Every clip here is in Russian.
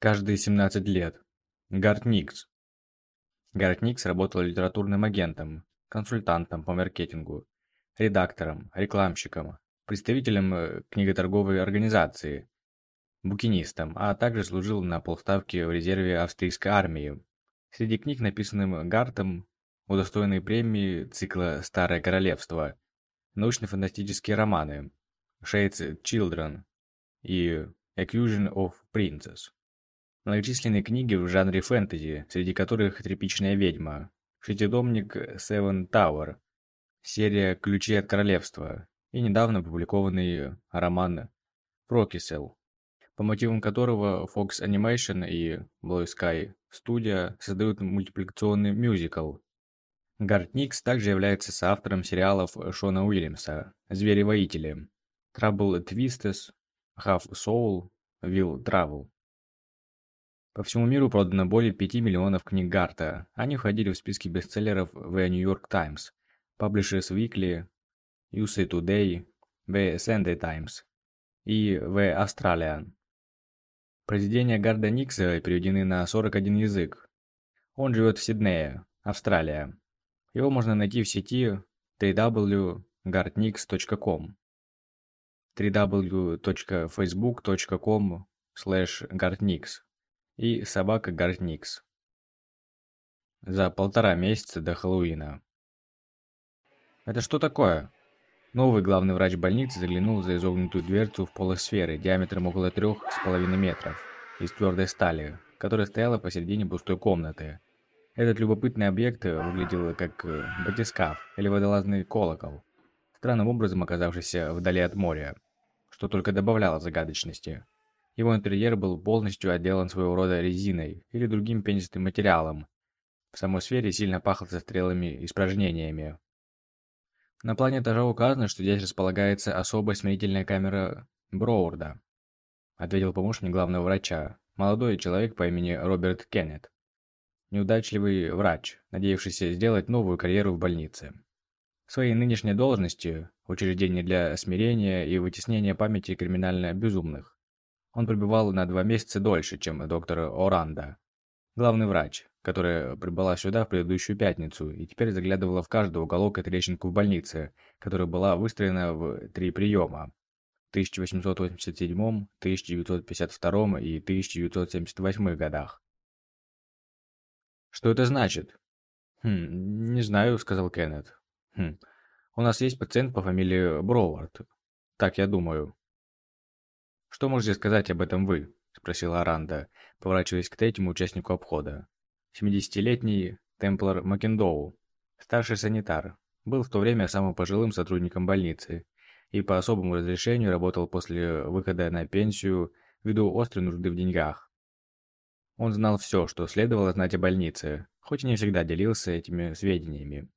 Каждые 17 лет. Гарт Никс. Гарт Никс работал литературным агентом, консультантом по маркетингу, редактором, рекламщиком, представителем э, книготорговой организации, букинистом, а также служил на полставке в резерве австрийской армии. Среди книг, написанных Гартом, удостоенные премии цикла «Старое королевство», научно-фантастические романы «Shades Children» и «Accusation of Princess». Многочисленные книги в жанре фэнтези, среди которых «Тряпичная ведьма», шестидомник «Seven Tower», серия «Ключи от королевства» и недавно опубликованный роман «Прокисел», по мотивам которого Fox Animation и Blue Sky Studio создают мультипликационный мюзикл. Гарт Никс также является соавтором сериалов Шона Уильямса «Звери-воители», «Trouble Twisted», «Half Soul», «Will Travel». По всему миру продано более 5 миллионов книг Гарта. Они входили в списки бестселлеров The New York Times, Publishers Weekly, USA Today, The Sunday Times и The Australian. Произведения Гарда Никса переведены на 41 язык. Он живет в Сиднее, Австралия. Его можно найти в сети www.gardnix.com www.facebook.com slash gardnix и собака Гартникс. За полтора месяца до Хэллоуина. «Это что такое?» Новый главный врач больницы заглянул за изогнутую дверцу в полосферы диаметром около трех с половиной метров из твердой стали, которая стояла посередине пустой комнаты. Этот любопытный объект выглядел как э, батискаф или водолазный колокол, странным образом оказавшийся вдали от моря, что только добавляло загадочности. Его интерьер был полностью отделан своего рода резиной или другим пенистым материалом. В самой сфере сильно пахло стрелами и испражнениями. На плане этажа указано, что здесь располагается особая смирительная камера Броурда, ответил помощник главного врача, молодой человек по имени Роберт Кеннет. Неудачливый врач, надеявшийся сделать новую карьеру в больнице. В своей нынешней должности, учреждение для смирения и вытеснения памяти криминально безумных, он пребывал на два месяца дольше, чем доктор Оранда, главный врач, которая прибыла сюда в предыдущую пятницу и теперь заглядывала в каждый уголок и трещинку в больнице, которая была выстроена в три приема. В 1887, 1952 и 1978 годах. «Что это значит?» «Хм, не знаю», — сказал Кеннет. «Хм, у нас есть пациент по фамилии Броуард. Так я думаю». «Что можете сказать об этом вы?» – спросила Аранда, поворачиваясь к третьему участнику обхода. 70-летний Темплар Макендоу, старший санитар, был в то время самым пожилым сотрудником больницы и по особому разрешению работал после выхода на пенсию ввиду острой нужды в деньгах. Он знал все, что следовало знать о больнице, хоть и не всегда делился этими сведениями.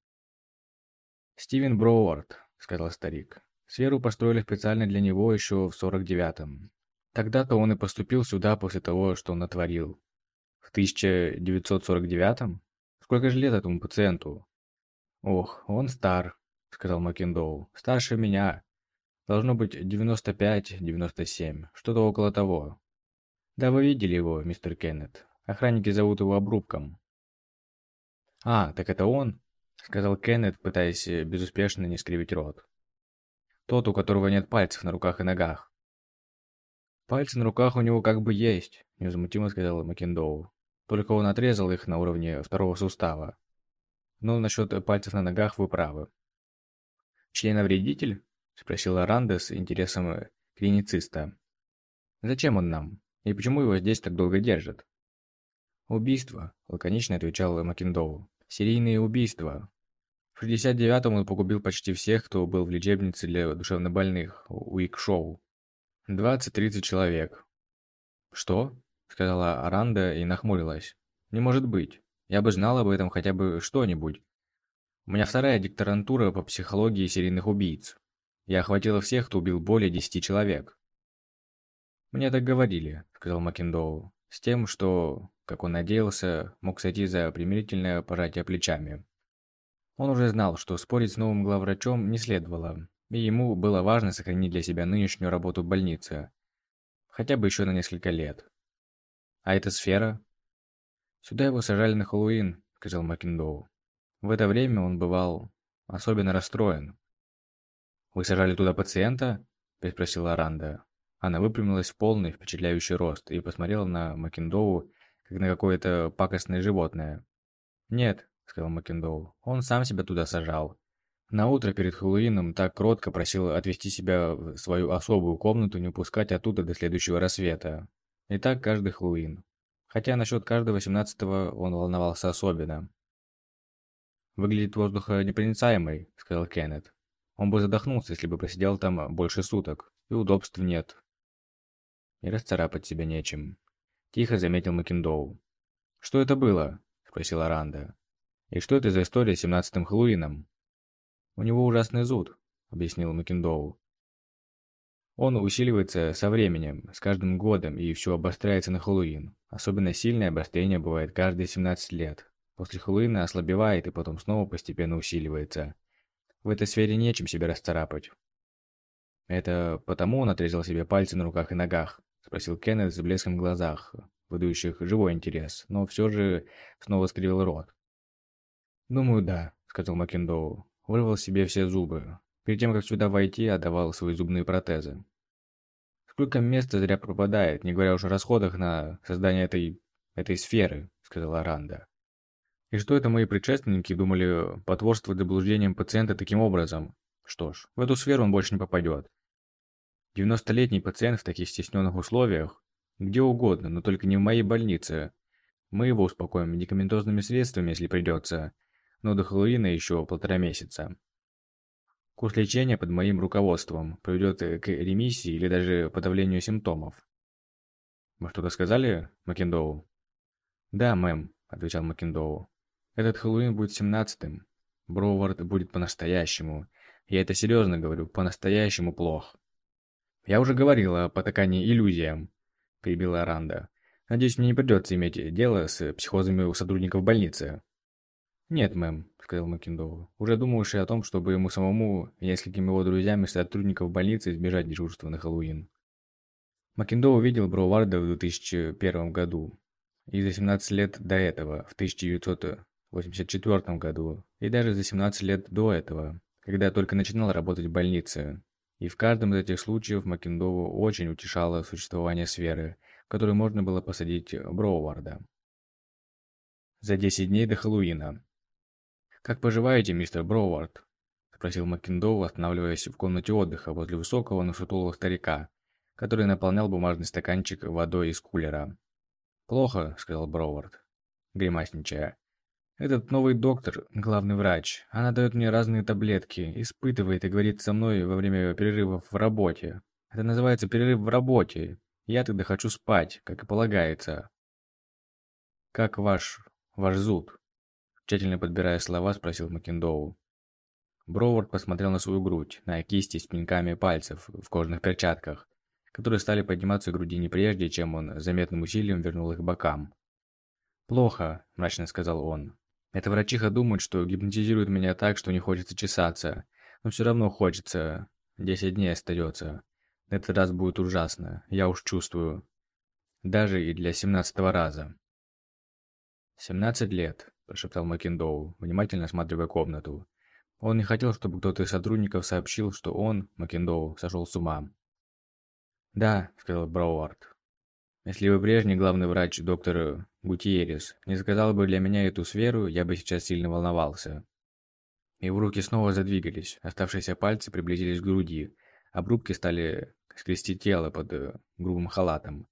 «Стивен Броуард», — сказал старик. Сферу построили специально для него еще в 49-м. Тогда-то он и поступил сюда после того, что он натворил. В 1949-м? Сколько же лет этому пациенту? Ох, он стар, сказал Маккендоу. Старше меня. Должно быть 95-97, что-то около того. Да вы видели его, мистер Кеннет. Охранники зовут его Обрубком. А, так это он? Сказал Кеннет, пытаясь безуспешно не скривить рот. Тот, у которого нет пальцев на руках и ногах. «Пальцы на руках у него как бы есть», – невозмутимо сказал Макендоу. «Только он отрезал их на уровне второго сустава. Но насчет пальцев на ногах вы правы». «Членовредитель?» – спросила Ранда с интересом клинициста. «Зачем он нам? И почему его здесь так долго держат?» «Убийство», – лаконично отвечал Макендоу. «Серийные убийства. В 69-м он погубил почти всех, кто был в лечебнице для душевнобольных, Уик-шоу. 20-30 человек. «Что?» – сказала Аранда и нахмурилась. «Не может быть. Я бы знал об этом хотя бы что-нибудь. У меня вторая докторантура по психологии серийных убийц. Я охватила всех, кто убил более 10 человек». «Мне так говорили», – сказал Макиндоу, с тем, что, как он надеялся, мог сойти за примирительное пожатие плечами. Он уже знал, что спорить с новым главврачом не следовало, и ему было важно сохранить для себя нынешнюю работу в больнице. Хотя бы еще на несколько лет. А эта сфера? Сюда его сажали на Хэллоуин, сказал Макиндоу. В это время он бывал особенно расстроен. «Вы сажали туда пациента?» – переспросила Ранда. Она выпрямилась в полный, впечатляющий рост и посмотрела на Макиндоу, как на какое-то пакостное животное. «Нет», — сказал Макиндоу, — «он сам себя туда сажал. На утро перед Хэллоуином так кротко просил отвести себя в свою особую комнату не упускать оттуда до следующего рассвета. И так каждый Хэллоуин. Хотя насчет каждого семнадцатого он волновался особенно. «Выглядит воздухонепроницаемый», — сказал Кеннет. «Он бы задохнулся, если бы просидел там больше суток. И удобств нет. И расцарапать себя нечем». Тихо заметил Макиндоу. «Что это было?» — спросила Ранда. «И что это за история с семнадцатым Хэллоуином?» «У него ужасный зуд», — объяснил Макиндоу. Он усиливается со временем, с каждым годом, и все обостряется на Хэллоуин. Особенно сильное обострение бывает каждые 17 лет. После Хэллоуина ослабевает и потом снова постепенно усиливается. В этой сфере нечем себя расцарапать. Это потому он отрезал себе пальцы на руках и ногах, Спросил Кеннет с блеском в глазах, выдающих живой интерес, но все же снова скривил рот. «Думаю, да», — сказал Маккендоу. Вырвал себе все зубы. Перед тем, как сюда войти, отдавал свои зубные протезы. «Сколько места зря пропадает, не говоря уж о расходах на создание этой... этой сферы», — сказала Ранда. «И что это мои предшественники думали потворствовать заблуждением пациента таким образом? Что ж, в эту сферу он больше не попадет. Девяностолетний пациент в таких стесненных условиях? Где угодно, но только не в моей больнице. Мы его успокоим медикаментозными средствами, если придется. Но до Хэллоуина еще полтора месяца. Курс лечения под моим руководством приведет к ремиссии или даже подавлению симптомов. «Вы что-то сказали, Маккендоу?» «Да, мэм», — отвечал Маккендоу. «Этот Хэллоуин будет семнадцатым. Броувард будет по-настоящему. Я это серьезно говорю, по-настоящему плох». «Я уже говорила о потакании иллюзиям», – перебила Ранда. «Надеюсь, мне не придется иметь дело с психозами у сотрудников больницы». «Нет, мэм», – сказал Макиндоу, уже думавший о том, чтобы ему самому и нескольким его друзьям из сотрудников больницы избежать дежурства на Хэллоуин. Макиндоу увидел Броуварда в 2001 году и за 17 лет до этого, в 1984 году, и даже за 17 лет до этого, когда только начинал работать в больнице, и в каждом из этих случаев Маккендову очень утешало существование сферы, в которой можно было посадить Броуварда. За 10 дней до Хэллоуина. «Как поживаете, мистер Броувард?» – спросил Маккендоу, останавливаясь в комнате отдыха возле высокого, но старика, который наполнял бумажный стаканчик водой из кулера. «Плохо», – сказал Броувард, гримасничая. Этот новый доктор, главный врач, она дает мне разные таблетки, испытывает и говорит со мной во время перерывов в работе. Это называется перерыв в работе. Я тогда хочу спать, как и полагается. Как ваш... ваш зуд? Тщательно подбирая слова, спросил Макиндоу. Броуард посмотрел на свою грудь, на кисти с пеньками пальцев в кожаных перчатках, которые стали подниматься к груди не прежде, чем он заметным усилием вернул их бокам. «Плохо», – мрачно сказал он. Эта врачиха думает, что гипнотизирует меня так, что не хочется чесаться. Но все равно хочется. Десять дней остается. Этот раз будет ужасно, я уж чувствую. Даже и для семнадцатого раза. «Семнадцать лет», – прошептал Макиндоу, внимательно осматривая комнату. Он не хотел, чтобы кто-то из сотрудников сообщил, что он, Макиндоу, сошел с ума. «Да», – сказал Брауард, если бы прежний главный врач, доктор Гутиерес, не заказал бы для меня эту сферу, я бы сейчас сильно волновался. Его руки снова задвигались, оставшиеся пальцы приблизились к груди, обрубки стали скрести тело под э, грубым халатом.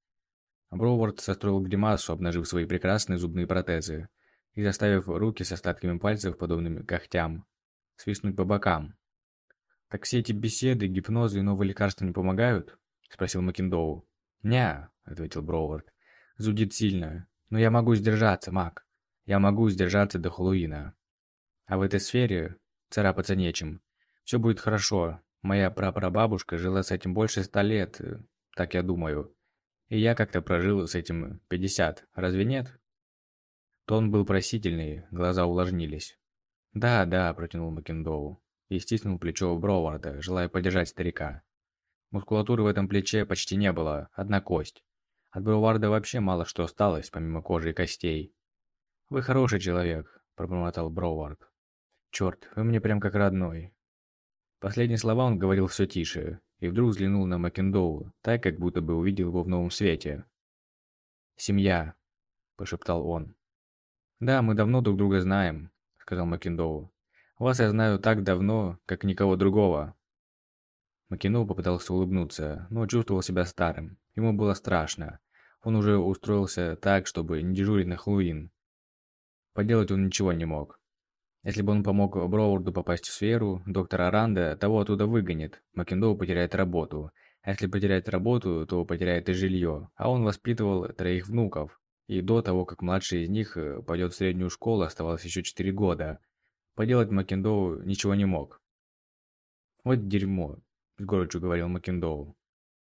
Броувард состроил гримасу, обнажив свои прекрасные зубные протезы, и заставив руки с остатками пальцев, подобными когтям, свистнуть по бокам. «Так все эти беседы, гипнозы и новые лекарства не помогают?» – спросил Макиндоу. «Не», — ответил Броувард. «Зудит сильно. Но я могу сдержаться, маг. Я могу сдержаться до Хэллоуина. А в этой сфере царапаться нечем. Все будет хорошо. Моя прапрабабушка жила с этим больше ста лет, так я думаю. И я как-то прожил с этим пятьдесят, разве нет?» Тон был просительный, глаза увлажнились. «Да, да», — протянул Макиндоу и стиснул плечо Броуварда, желая поддержать старика. Мускулатуры в этом плече почти не было, одна кость. От Броуварда вообще мало что осталось, помимо кожи и костей. «Вы хороший человек», – пробормотал Броувард. «Черт, вы мне прям как родной». Последние слова он говорил все тише, и вдруг взглянул на Маккендоу, так, как будто бы увидел его в новом свете. «Семья», – пошептал он. «Да, мы давно друг друга знаем», – сказал Маккендоу. «Вас я знаю так давно, как никого другого». Маккендоу попытался улыбнуться, но чувствовал себя старым. Ему было страшно. Он уже устроился так, чтобы не дежурить на Хэллоуин. Поделать он ничего не мог. Если бы он помог Броуарду попасть в сферу, доктор Аранда того оттуда выгонит, Маккендоу потеряет работу. А если потеряет работу, то потеряет и жилье. А он воспитывал троих внуков. И до того, как младший из них э, пойдет в среднюю школу, оставалось еще четыре года. Поделать Маккендоу ничего не мог. «Вот дерьмо», – с горечью говорил Маккендоу.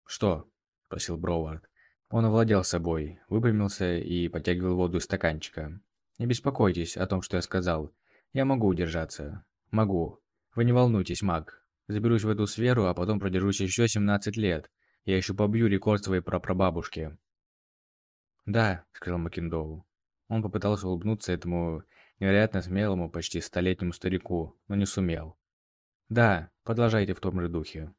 «Что?» – спросил Броуард. Он овладел собой, выпрямился и потягивал воду из стаканчика. «Не беспокойтесь о том, что я сказал. Я могу удержаться. Могу. Вы не волнуйтесь, маг. Заберусь в эту сферу, а потом продержусь еще 17 лет. Я еще побью рекорд своей прапрабабушки. «Да», — сказал Макиндоу. Он попытался улыбнуться этому невероятно смелому, почти столетнему старику, но не сумел. «Да, продолжайте в том же духе».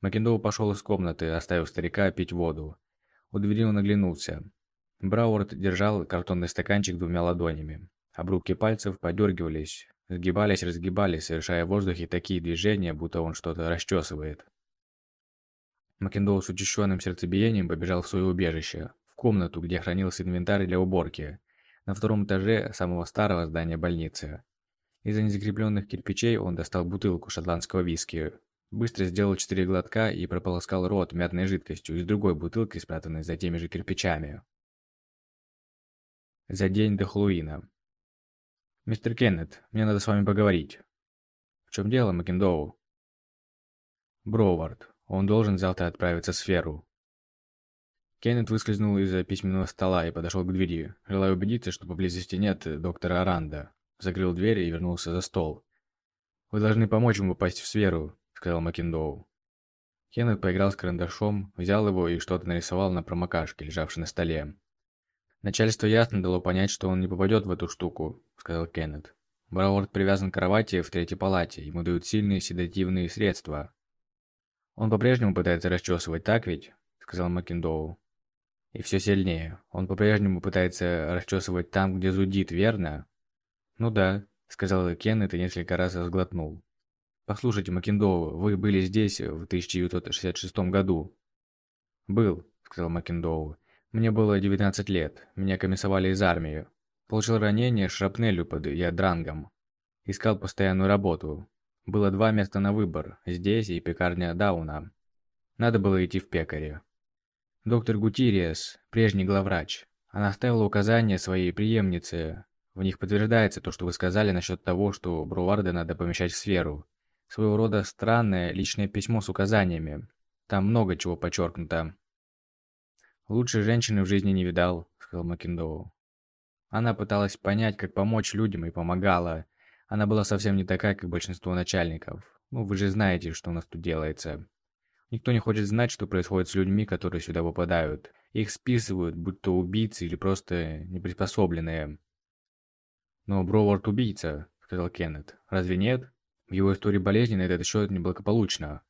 Макиндоу пошел из комнаты, оставив старика пить воду. У двери он оглянулся. Брауэрд держал картонный стаканчик двумя ладонями. Обрубки пальцев подергивались, сгибались, разгибались, совершая в воздухе такие движения, будто он что-то расчесывает. Макендоу с учащенным сердцебиением побежал в свое убежище, комнату, где хранился инвентарь для уборки, на втором этаже самого старого здания больницы. Из-за незакрепленных кирпичей он достал бутылку шотландского виски, быстро сделал четыре глотка и прополоскал рот мятной жидкостью из другой бутылки, спрятанной за теми же кирпичами. За день до Хэллоуина. «Мистер Кеннет, мне надо с вами поговорить». «В чем дело, Макиндоу?» «Броувард. Он должен завтра отправиться в сферу». Кеннет выскользнул из-за письменного стола и подошел к двери, желая убедиться, что поблизости нет доктора Аранда. Закрыл дверь и вернулся за стол. «Вы должны помочь ему попасть в сферу», — сказал Макиндоу. Кеннет поиграл с карандашом, взял его и что-то нарисовал на промокашке, лежавшей на столе. «Начальство ясно дало понять, что он не попадет в эту штуку», — сказал Кеннет. «Брауард привязан к кровати в третьей палате, ему дают сильные седативные средства». «Он по-прежнему пытается расчесывать, так ведь?» — сказал Маккиндоу. «И все сильнее. Он по-прежнему пытается расчесывать там, где зудит, верно?» «Ну да», — сказал Кеннет и несколько раз сглотнул. «Послушайте, Маккиндоу, вы были здесь в 1966 году?» «Был», — сказал Маккиндоу. Мне было 19 лет, меня комиссовали из армии. Получил ранение шрапнелью под Ядрангом. Искал постоянную работу. Было два места на выбор, здесь и пекарня Дауна. Надо было идти в пекаре. Доктор Гутириес, прежний главврач, она оставила указания своей преемнице. В них подтверждается то, что вы сказали насчет того, что Бруварда надо помещать в сферу. Своего рода странное личное письмо с указаниями. Там много чего подчеркнуто. «Лучше женщины в жизни не видал», — сказал Макиндоу. Она пыталась понять, как помочь людям, и помогала. Она была совсем не такая, как большинство начальников. Ну, вы же знаете, что у нас тут делается. Никто не хочет знать, что происходит с людьми, которые сюда попадают. Их списывают, будь то убийцы или просто неприспособленные. «Но Бровард убийца», — сказал Кеннет. «Разве нет? В его истории болезни на этот счет неблагополучно.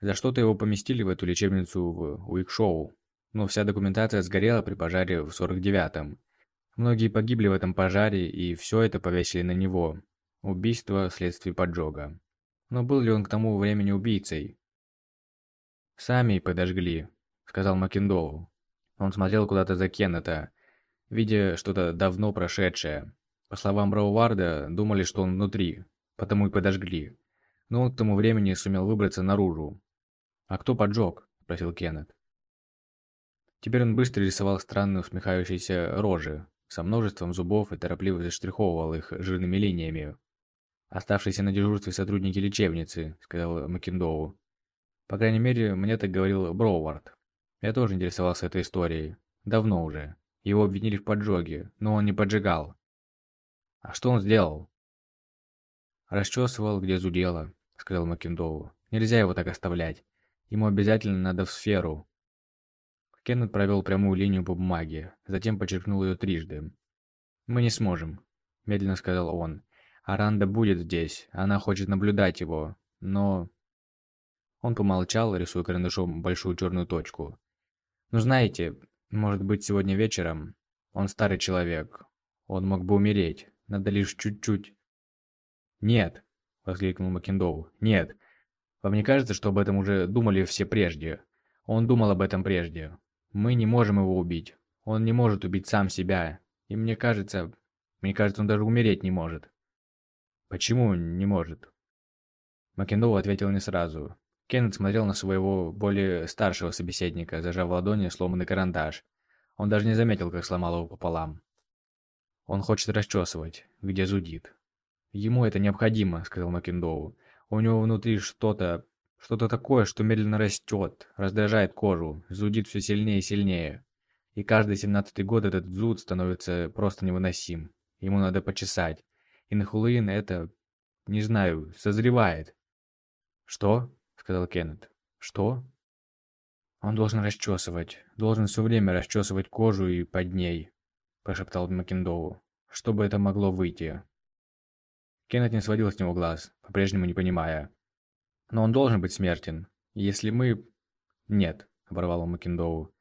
За что-то его поместили в эту лечебницу в Уикшоу но вся документация сгорела при пожаре в 49-м. Многие погибли в этом пожаре, и все это повесили на него. Убийство вследствие поджога. Но был ли он к тому времени убийцей? «Сами подожгли», — сказал Маккендоу. Он смотрел куда-то за Кеннета, видя что-то давно прошедшее. По словам Брауварда, думали, что он внутри, потому и подожгли. Но он к тому времени сумел выбраться наружу. «А кто поджег?» – спросил Кеннет. Теперь он быстро рисовал странные усмехающиеся рожи, со множеством зубов и торопливо заштриховывал их жирными линиями. «Оставшиеся на дежурстве сотрудники лечебницы», — сказал Макиндоу. «По крайней мере, мне так говорил Броувард. Я тоже интересовался этой историей. Давно уже. Его обвинили в поджоге, но он не поджигал». «А что он сделал?» «Расчесывал, где зудело», — сказал Макиндоу. «Нельзя его так оставлять. Ему обязательно надо в сферу, Кеннет провел прямую линию по бумаге, затем подчеркнул ее трижды. «Мы не сможем», – медленно сказал он. «Аранда будет здесь, она хочет наблюдать его, но...» Он помолчал, рисуя карандашом большую черную точку. «Ну знаете, может быть, сегодня вечером? Он старый человек. Он мог бы умереть. Надо лишь чуть-чуть...» «Нет!» – воскликнул Макиндоу. «Нет! Вам не кажется, что об этом уже думали все прежде? Он думал об этом прежде. Мы не можем его убить. Он не может убить сам себя. И мне кажется... Мне кажется, он даже умереть не может. Почему не может? Маккендоу ответил не сразу. Кеннет смотрел на своего более старшего собеседника, зажав в ладони сломанный карандаш. Он даже не заметил, как сломал его пополам. Он хочет расчесывать, где зудит. Ему это необходимо, сказал Маккендоу. У него внутри что-то что-то такое, что медленно растет, раздражает кожу, зудит все сильнее и сильнее. И каждый семнадцатый год этот зуд становится просто невыносим. Ему надо почесать. И Нахулуин это, не знаю, созревает. «Что?» — сказал Кеннет. «Что?» «Он должен расчесывать, должен все время расчесывать кожу и под ней», — прошептал Макиндоу. «Что бы это могло выйти?» Кеннет не сводил с него глаз, по-прежнему не понимая. Но он должен быть смертен. Если мы... Нет, оборвал он Макиндоу.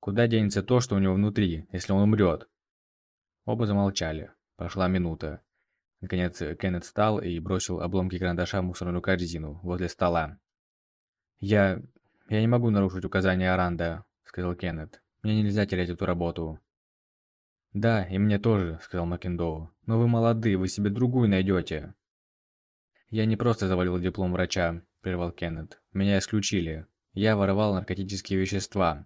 Куда денется то, что у него внутри, если он умрет? Оба замолчали. Прошла минута. Наконец Кеннет встал и бросил обломки карандаша в мусорную корзину возле стола. «Я... я не могу нарушить указания Аранда», — сказал Кеннет. «Мне нельзя терять эту работу». «Да, и мне тоже», — сказал Макиндоу. «Но вы молоды, вы себе другую найдете». «Я не просто завалил диплом врача», – прервал Кеннет. «Меня исключили. Я воровал наркотические вещества.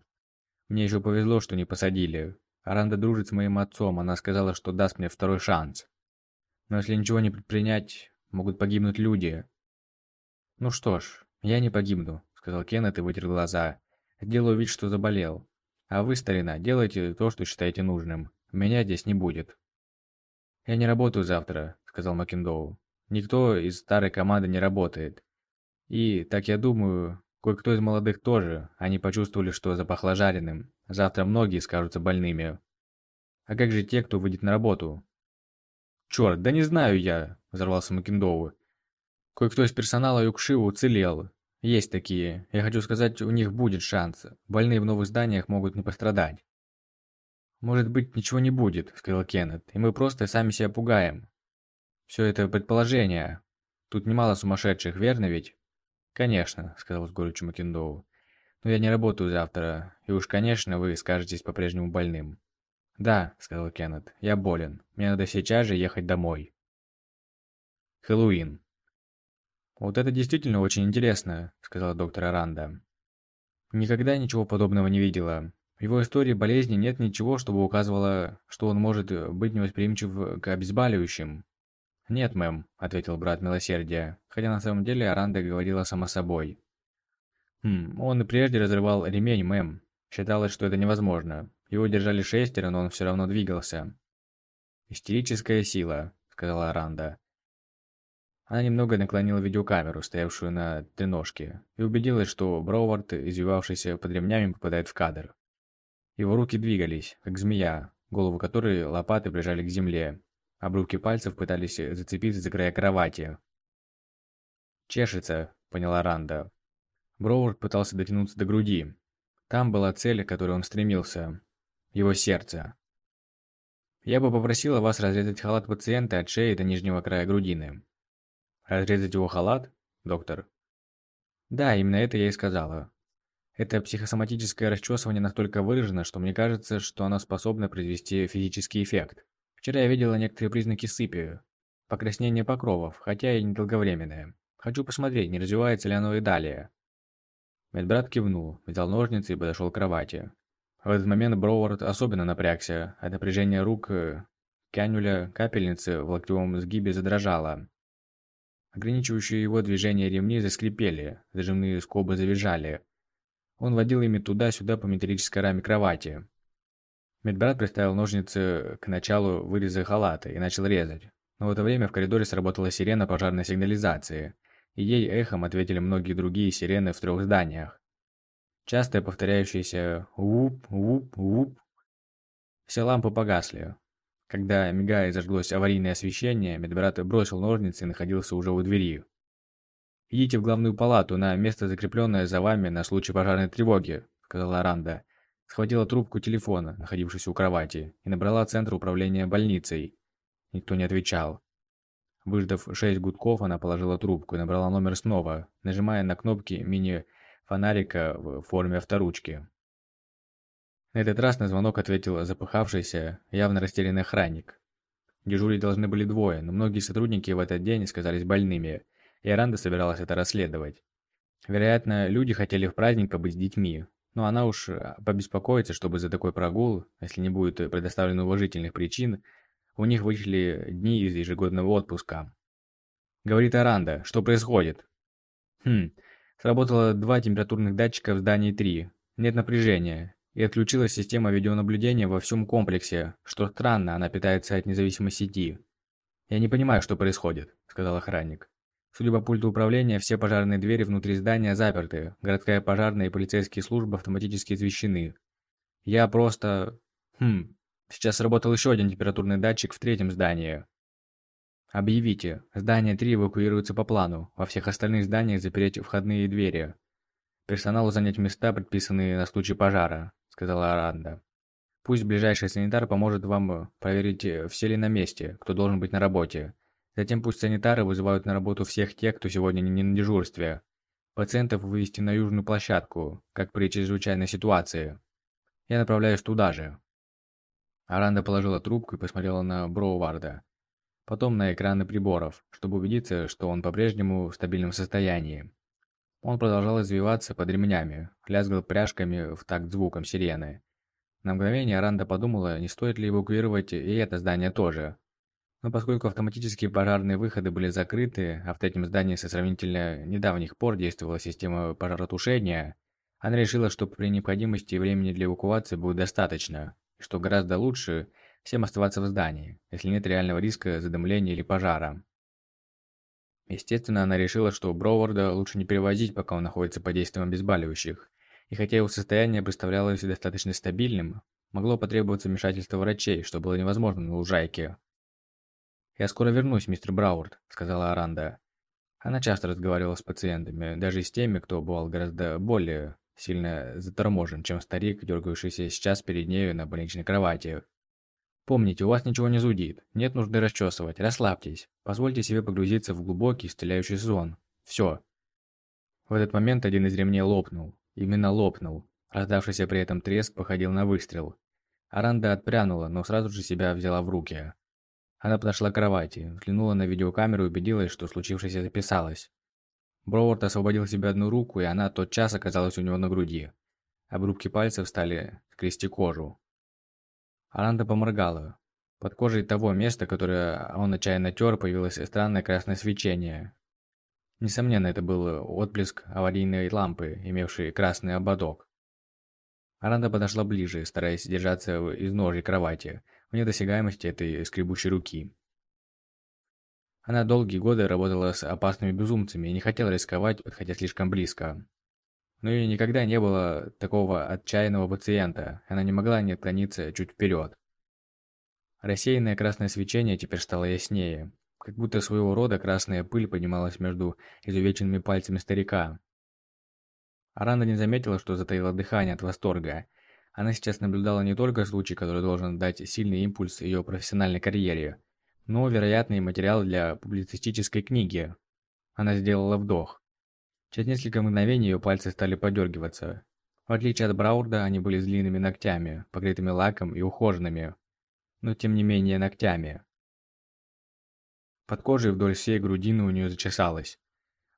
Мне еще повезло, что не посадили. Аранда дружит с моим отцом, она сказала, что даст мне второй шанс. Но если ничего не предпринять, могут погибнуть люди». «Ну что ж, я не погибну», – сказал Кеннет и вытер глаза. «Сделаю вид, что заболел. А вы, старина, делайте то, что считаете нужным. Меня здесь не будет». «Я не работаю завтра», – сказал Макиндоу. Никто из старой команды не работает. И, так я думаю, кое-кто из молодых тоже, они почувствовали, что запахло жареным. Завтра многие скажутся больными. А как же те, кто выйдет на работу? Черт, да не знаю я, взорвался Макиндоу. Кое-кто из персонала Юкшива уцелел. Есть такие. Я хочу сказать, у них будет шанс. Больные в новых зданиях могут не пострадать. «Может быть, ничего не будет», — сказал Кеннет, — «и мы просто сами себя пугаем. Все это предположение. Тут немало сумасшедших, верно ведь? Конечно, сказал с горечью Макиндоу. Но я не работаю завтра, и уж, конечно, вы скажетесь по-прежнему больным. Да, сказал Кеннет, я болен. Мне надо сейчас же ехать домой. Хэллоуин. Вот это действительно очень интересно, сказала доктор Аранда. Никогда ничего подобного не видела. В его истории болезни нет ничего, чтобы указывало, что он может быть невосприимчив к обезболивающим. «Нет, мэм», — ответил брат милосердия, хотя на самом деле Аранда говорила само собой. «Хм, он и прежде разрывал ремень, мэм. Считалось, что это невозможно. Его держали шестеро, но он все равно двигался». «Истерическая сила», — сказала Аранда. Она немного наклонила видеокамеру, стоявшую на треножке, и убедилась, что Броувард, извивавшийся под ремнями, попадает в кадр. Его руки двигались, как змея, голову которой лопаты прижали к земле, Обрубки пальцев пытались зацепиться за края кровати. «Чешется», — поняла Ранда. Броуард пытался дотянуться до груди. Там была цель, к которой он стремился. Его сердце. «Я бы попросила вас разрезать халат пациента от шеи до нижнего края грудины». «Разрезать его халат, доктор?» «Да, именно это я и сказала. Это психосоматическое расчесывание настолько выражено, что мне кажется, что оно способно произвести физический эффект. Вчера я видела некоторые признаки сыпи, покраснение покровов, хотя и недолговременное. Хочу посмотреть, не развивается ли оно и далее. Медбрат кивнул, взял ножницы и подошел к кровати. В этот момент Броуард особенно напрягся, от напряжения рук э, канюля капельницы в локтевом сгибе задрожала. Ограничивающие его движения ремни заскрипели, зажимные скобы завизжали. Он водил ими туда-сюда по металлической раме кровати. Медбрат приставил ножницы к началу выреза халата и начал резать. Но в это время в коридоре сработала сирена пожарной сигнализации, и ей эхом ответили многие другие сирены в трех зданиях. Частое повторяющееся «уп-уп-уп». Все лампы погасли. Когда, мигая, зажглось аварийное освещение, медбрат бросил ножницы и находился уже у двери. «Идите в главную палату, на место, закрепленное за вами на случай пожарной тревоги», — сказала Ранда. Схватила трубку телефона, находившуюся у кровати, и набрала центр управления больницей. Никто не отвечал. Выждав шесть гудков, она положила трубку и набрала номер снова, нажимая на кнопки мини-фонарика в форме авторучки. На этот раз на звонок ответил запыхавшийся, явно растерянный охранник. Дежурить должны были двое, но многие сотрудники в этот день сказались больными, и Аранда собиралась это расследовать. Вероятно, люди хотели в праздник побыть с детьми, но она уж побеспокоится, чтобы за такой прогул, если не будет предоставлено уважительных причин, у них вышли дни из ежегодного отпуска. Говорит Аранда, что происходит? Хм, сработало два температурных датчика в здании 3. Нет напряжения. И отключилась система видеонаблюдения во всем комплексе, что странно, она питается от независимой сети. «Я не понимаю, что происходит», — сказал охранник. Судя по пульту управления, все пожарные двери внутри здания заперты, городская пожарная и полицейские службы автоматически извещены. Я просто... Хм, Сейчас работал еще один температурный датчик в третьем здании. Объявите, здание 3 эвакуируется по плану, во всех остальных зданиях запереть входные двери. Персоналу занять места, предписанные на случай пожара, сказала Аранда. Пусть ближайший санитар поможет вам проверить, все ли на месте, кто должен быть на работе. Затем пусть санитары вызывают на работу всех тех, кто сегодня не на дежурстве. Пациентов вывести на южную площадку, как при чрезвычайной ситуации. Я направляюсь туда же. Аранда положила трубку и посмотрела на Броуварда. Потом на экраны приборов, чтобы убедиться, что он по-прежнему в стабильном состоянии. Он продолжал извиваться под ремнями, лязгал пряжками в такт звуком сирены. На мгновение Аранда подумала, не стоит ли эвакуировать и это здание тоже. Но поскольку автоматические пожарные выходы были закрыты, а в третьем здании со сравнительно недавних пор действовала система пожаротушения, она решила, что при необходимости времени для эвакуации будет достаточно что гораздо лучше всем оставаться в здании, если нет реального риска задымления или пожара. Естественно, она решила, что Броуарда лучше не перевозить, пока он находится под действием обезболивающих, и хотя его состояние представлялось достаточно стабильным, могло потребоваться вмешательство врачей, что было невозможно на лужайке. «Я скоро вернусь, мистер Брауард», — сказала Аранда. Она часто разговаривала с пациентами, даже с теми, кто бывал гораздо более сильно заторможен, чем старик, дергающийся сейчас перед нею на больничной кровати. Помните, у вас ничего не зудит, нет нужды расчесывать, расслабьтесь, позвольте себе погрузиться в глубокий, исцеляющий сон. Все. В этот момент один из ремней лопнул. Именно лопнул. Раздавшийся при этом треск походил на выстрел. Аранда отпрянула, но сразу же себя взяла в руки. Она подошла к кровати, взглянула на видеокамеру и убедилась, что случившееся записалось. Броуард освободил себе одну руку, и она тотчас оказалась у него на груди. Обрубки пальцев стали скрести кожу. Аранда поморгала. Под кожей того места, которое он отчаянно тер, появилось странное красное свечение. Несомненно, это был отблеск аварийной лампы, имевшей красный ободок. Аранда подошла ближе, стараясь держаться из ножей кровати, вне досягаемости этой скребущей руки. Она долгие годы работала с опасными безумцами и не хотела рисковать, подходя слишком близко. Но и никогда не было такого отчаянного пациента, она не могла не отклониться чуть вперед. Рассеянное красное свечение теперь стало яснее, как будто своего рода красная пыль поднималась между изувеченными пальцами старика. Аранда не заметила, что затаила дыхание от восторга. Она сейчас наблюдала не только случай, который должен дать сильный импульс ее профессиональной карьере, но, вероятный материал для публицистической книги. Она сделала вдох. Через несколько мгновений ее пальцы стали подергиваться. В отличие от Браурда, они были с длинными ногтями, покрытыми лаком и ухоженными, но тем не менее ногтями. Под кожей вдоль всей грудины у нее зачесалось.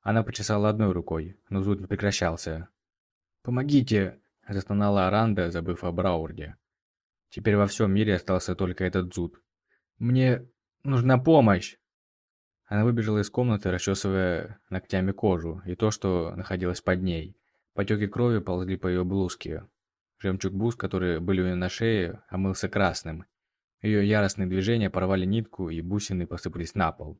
Она почесала одной рукой, но зуд не прекращался. «Помогите!» – застонала Аранда, забыв о Браурде. Теперь во всем мире остался только этот зуд. «Мне Нужна помощь!» Она выбежала из комнаты, расчесывая ногтями кожу и то, что находилось под ней. Потеки крови ползли по ее блузке. Жемчуг бус, которые были у нее на шее, омылся красным. Ее яростные движения порвали нитку, и бусины посыпались на пол.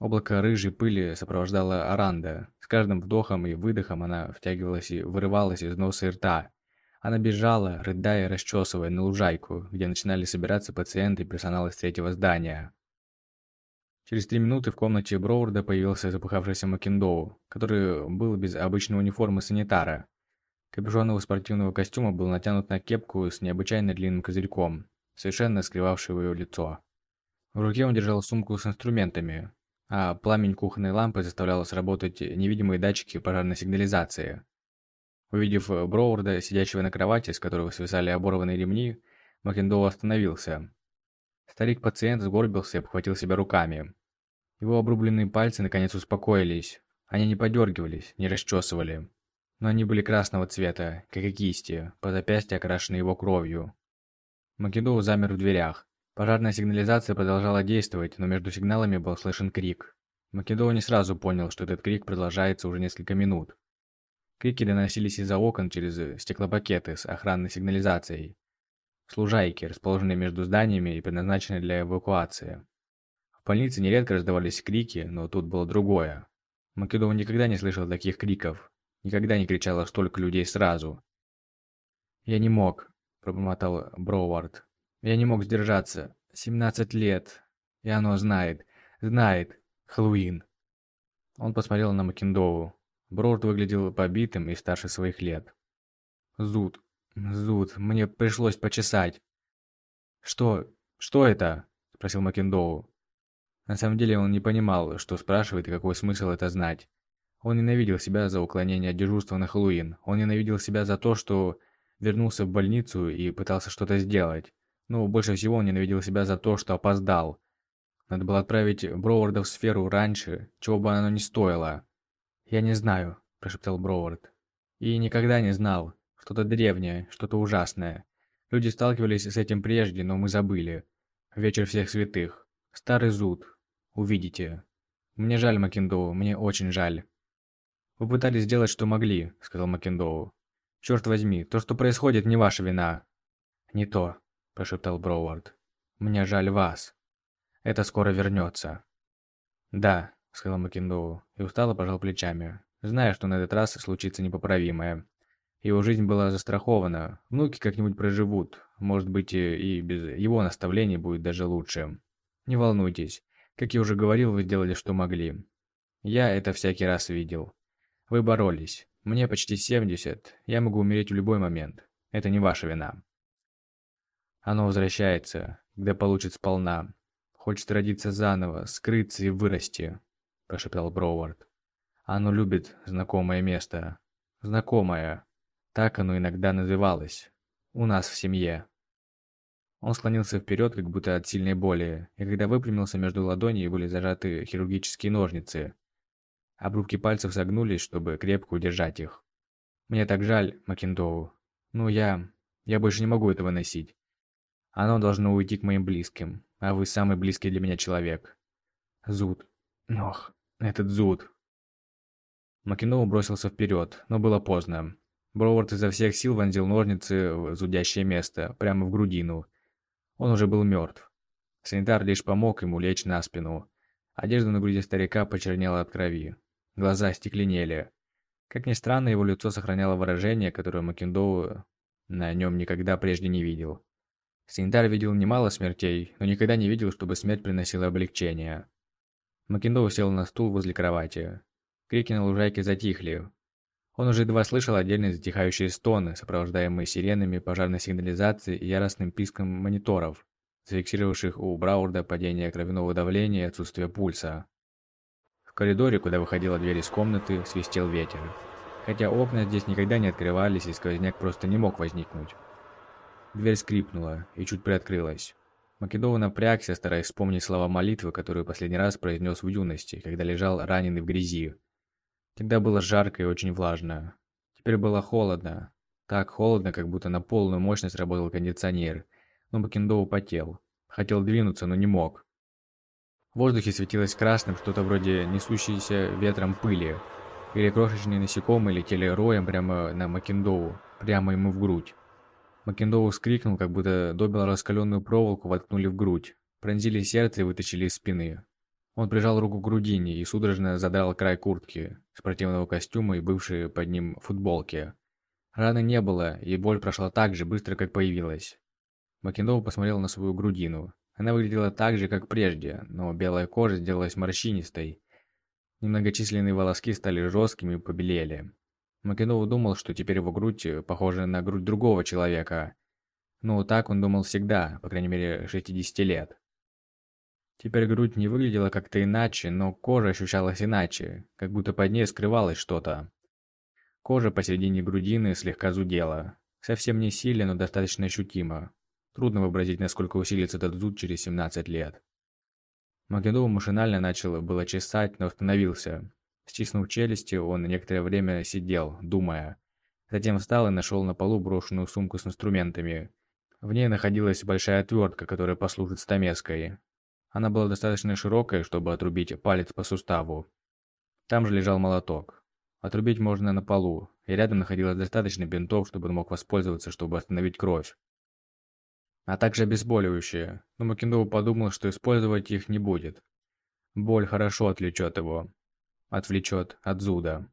Облако рыжей пыли сопровождало Аранда. С каждым вдохом и выдохом она втягивалась и вырывалась из носа и рта. Она бежала, рыдая и расчесывая на лужайку, где начинали собираться пациенты и персонал из третьего здания. Через три минуты в комнате Броурда появился запыхавшийся Макиндоу, который был без обычной униформы санитара. Капюшон его спортивного костюма был натянут на кепку с необычайно длинным козырьком, совершенно скрывавшего его лицо. В руке он держал сумку с инструментами, а пламень кухонной лампы заставлял сработать невидимые датчики пожарной сигнализации. Увидев Броурда, сидящего на кровати, с которого свисали оборванные ремни, Макендоу остановился. Старик-пациент сгорбился и обхватил себя руками. Его обрубленные пальцы наконец успокоились. Они не подергивались, не расчесывали. Но они были красного цвета, как и кисти, по запястье окрашенные его кровью. Македоу замер в дверях. Пожарная сигнализация продолжала действовать, но между сигналами был слышен крик. Македоу не сразу понял, что этот крик продолжается уже несколько минут. Крики доносились из-за окон через стеклопакеты с охранной сигнализацией. Служайки, расположенные между зданиями и предназначенные для эвакуации. В больнице нередко раздавались крики, но тут было другое. Македоу никогда не слышал таких криков. Никогда не кричало столько людей сразу. «Я не мог», – пробормотал Броуард. Я не мог сдержаться. Семнадцать лет. И оно знает. Знает. Хэллоуин. Он посмотрел на Макиндову. Брорд выглядел побитым и старше своих лет. Зуд. Зуд. Мне пришлось почесать. Что? Что это? Спросил Макиндоу. На самом деле он не понимал, что спрашивает и какой смысл это знать. Он ненавидел себя за уклонение от дежурства на Хэллоуин. Он ненавидел себя за то, что вернулся в больницу и пытался что-то сделать. Но больше всего он ненавидел себя за то, что опоздал. Надо было отправить Броуарда в сферу раньше, чего бы оно ни стоило. «Я не знаю», – прошептал Броуард. «И никогда не знал. Что-то древнее, что-то ужасное. Люди сталкивались с этим прежде, но мы забыли. Вечер всех святых. Старый зуд. Увидите. Мне жаль, Макиндоу, мне очень жаль». «Вы пытались сделать, что могли», – сказал Макиндоу. «Черт возьми, то, что происходит, не ваша вина». «Не то. – прошептал Броуард. «Мне жаль вас. Это скоро вернется». «Да», – сказал Макиндоу и устало пожал плечами, зная, что на этот раз случится непоправимое. Его жизнь была застрахована, внуки как-нибудь проживут, может быть и без его наставлений будет даже лучше. Не волнуйтесь, как я уже говорил, вы сделали, что могли. Я это всякий раз видел. Вы боролись. Мне почти 70, я могу умереть в любой момент. Это не ваша вина. Оно возвращается, когда получит сполна. Хочет родиться заново, скрыться и вырасти, прошептал Броуард. Оно любит знакомое место. Знакомое. Так оно иногда называлось. У нас в семье. Он склонился вперед, как будто от сильной боли, и когда выпрямился между ладоней были зажаты хирургические ножницы. Обрубки пальцев согнулись, чтобы крепко удержать их. «Мне так жаль, Макиндоу. Ну, я... я больше не могу этого носить. Оно должно уйти к моим близким, а вы самый близкий для меня человек. Зуд. Ох, этот зуд. Макиноу бросился вперед, но было поздно. Броуард изо всех сил вонзил ножницы в зудящее место, прямо в грудину. Он уже был мертв. Санитар лишь помог ему лечь на спину. Одежда на груди старика почернела от крови. Глаза стекленели. Как ни странно, его лицо сохраняло выражение, которое Макиндоу на нем никогда прежде не видел. Санитар видел немало смертей, но никогда не видел, чтобы смерть приносила облегчение. Макиндоу сел на стул возле кровати. Крики на лужайке затихли. Он уже едва слышал отдельные затихающие стоны, сопровождаемые сиренами пожарной сигнализации и яростным писком мониторов, зафиксировавших у Браурда падение кровяного давления и отсутствие пульса. В коридоре, куда выходила дверь из комнаты, свистел ветер. Хотя окна здесь никогда не открывались и сквозняк просто не мог возникнуть. Дверь скрипнула и чуть приоткрылась. Македова напрягся, стараясь вспомнить слова молитвы, которую последний раз произнес в юности, когда лежал раненый в грязи. Тогда было жарко и очень влажно. Теперь было холодно. Так холодно, как будто на полную мощность работал кондиционер. Но Макендоу потел. Хотел двинуться, но не мог. В воздухе светилось красным что-то вроде несущейся ветром пыли. Или крошечные насекомые летели роем прямо на Макендоу, прямо ему в грудь. Макиндоу вскрикнул, как будто добил раскаленную проволоку воткнули в грудь. Пронзили сердце и вытащили из спины. Он прижал руку к грудине и судорожно задрал край куртки, спортивного костюма и бывшей под ним футболки. Раны не было, и боль прошла так же быстро, как появилась. Макиндоу посмотрел на свою грудину. Она выглядела так же, как прежде, но белая кожа сделалась морщинистой. Немногочисленные волоски стали жесткими и побелели. Макиндоу думал, что теперь его грудь похожа на грудь другого человека. Ну, так он думал всегда, по крайней мере, 60 лет. Теперь грудь не выглядела как-то иначе, но кожа ощущалась иначе, как будто под ней скрывалось что-то. Кожа посередине грудины слегка зудела. Совсем не сильно, но достаточно ощутимо. Трудно вообразить, насколько усилится этот зуд через 17 лет. Македов машинально начал было чесать, но остановился. Стиснув челюсти, он некоторое время сидел, думая. Затем встал и нашел на полу брошенную сумку с инструментами. В ней находилась большая отвертка, которая послужит стамеской. Она была достаточно широкой, чтобы отрубить палец по суставу. Там же лежал молоток. Отрубить можно на полу, и рядом находилось достаточно бинтов, чтобы он мог воспользоваться, чтобы остановить кровь. А также обезболивающие, но Макиндоу подумал, что использовать их не будет. Боль хорошо отвлечет его. Отвлечет от зуда.